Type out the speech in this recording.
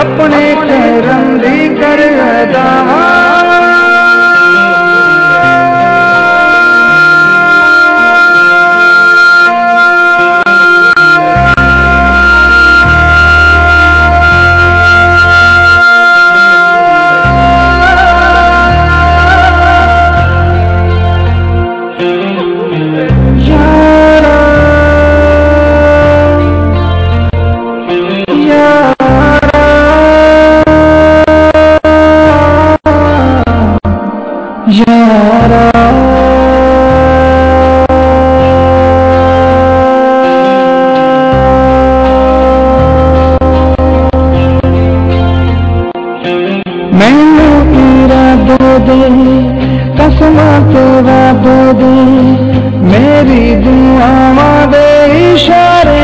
اپنے کرم بھی کر ادا না তোরা দদি মেরি দুয়া আমাদের ইশারে